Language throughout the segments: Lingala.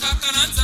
Kakakananza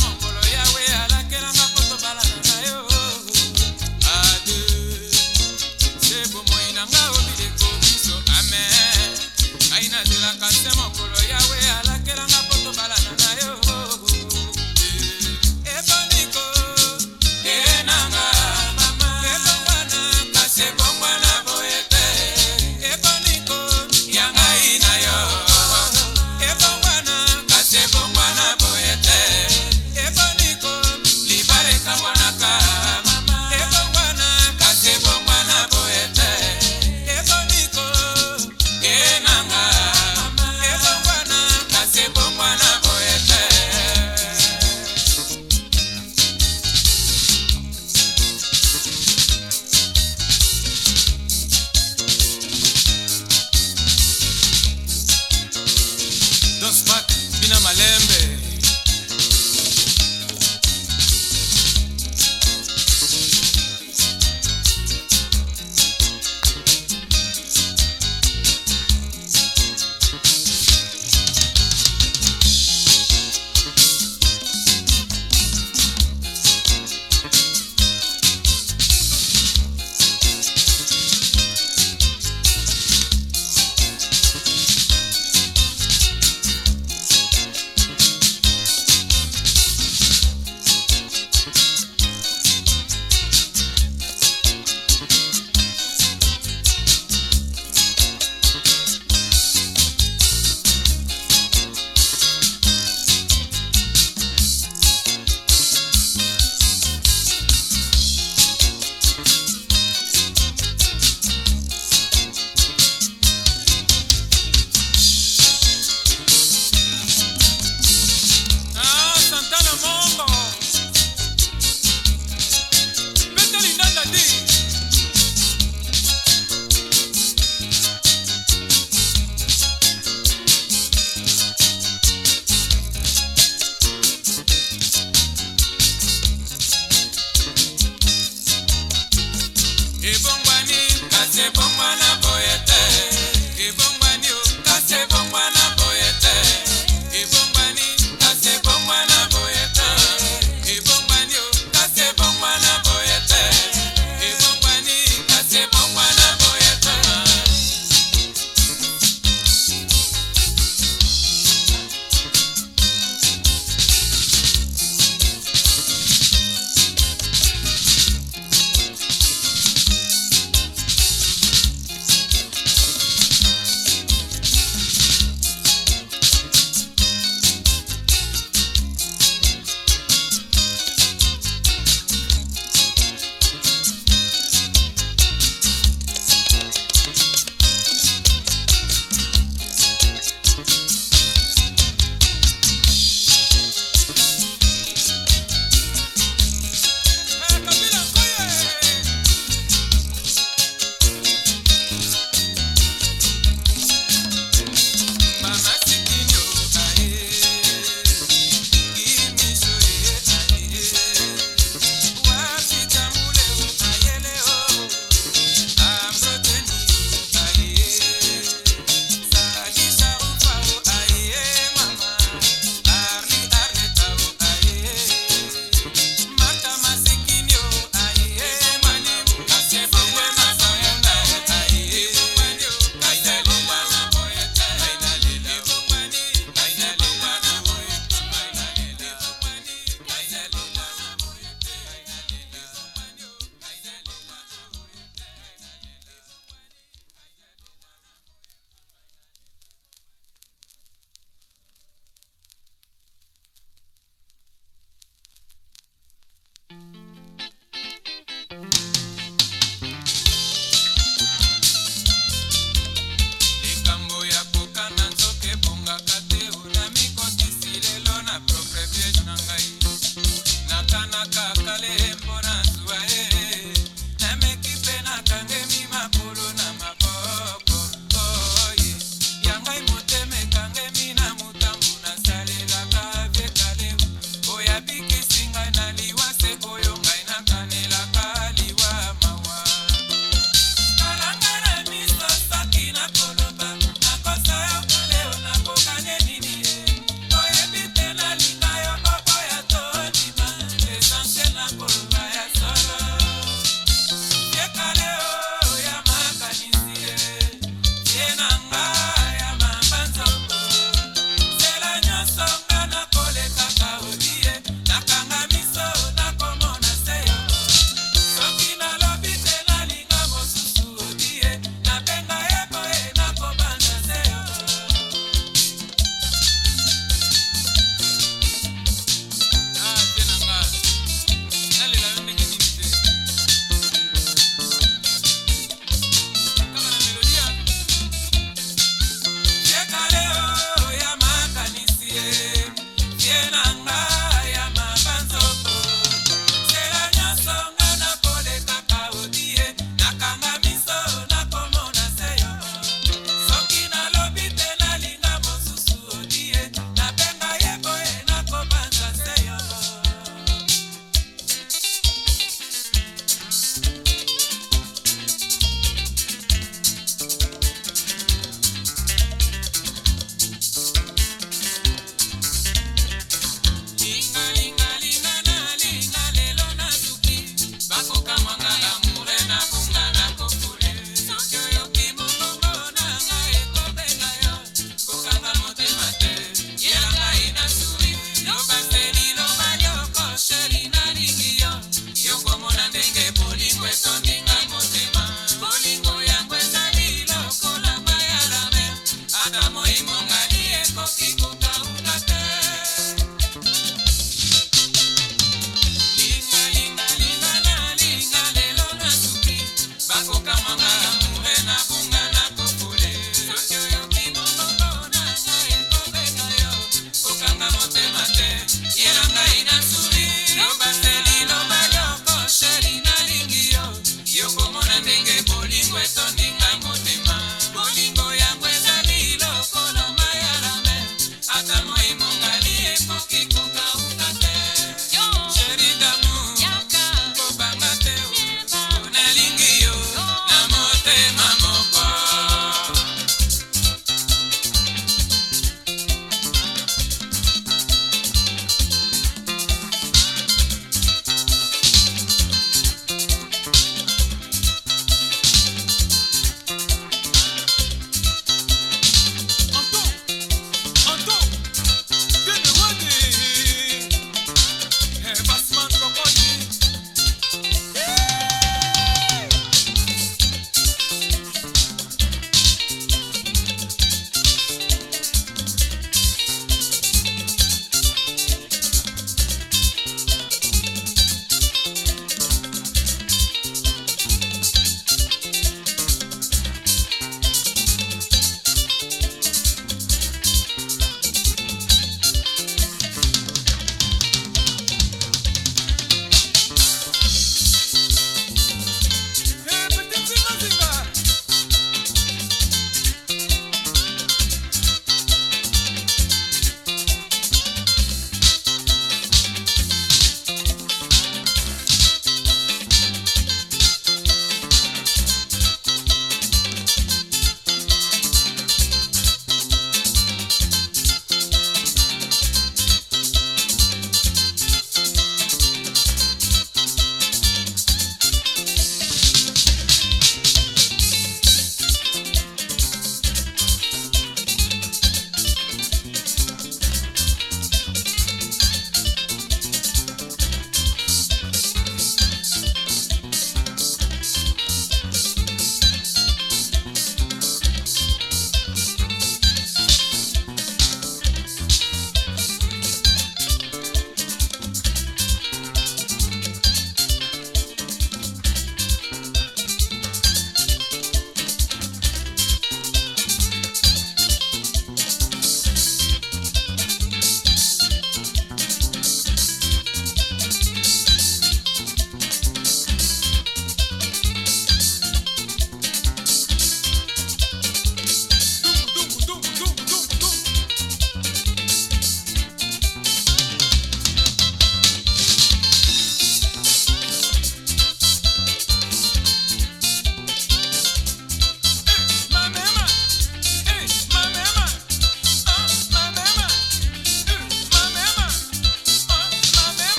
them up. ebongwani kasi ebongwana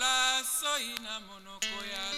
lokola soi na monoko ya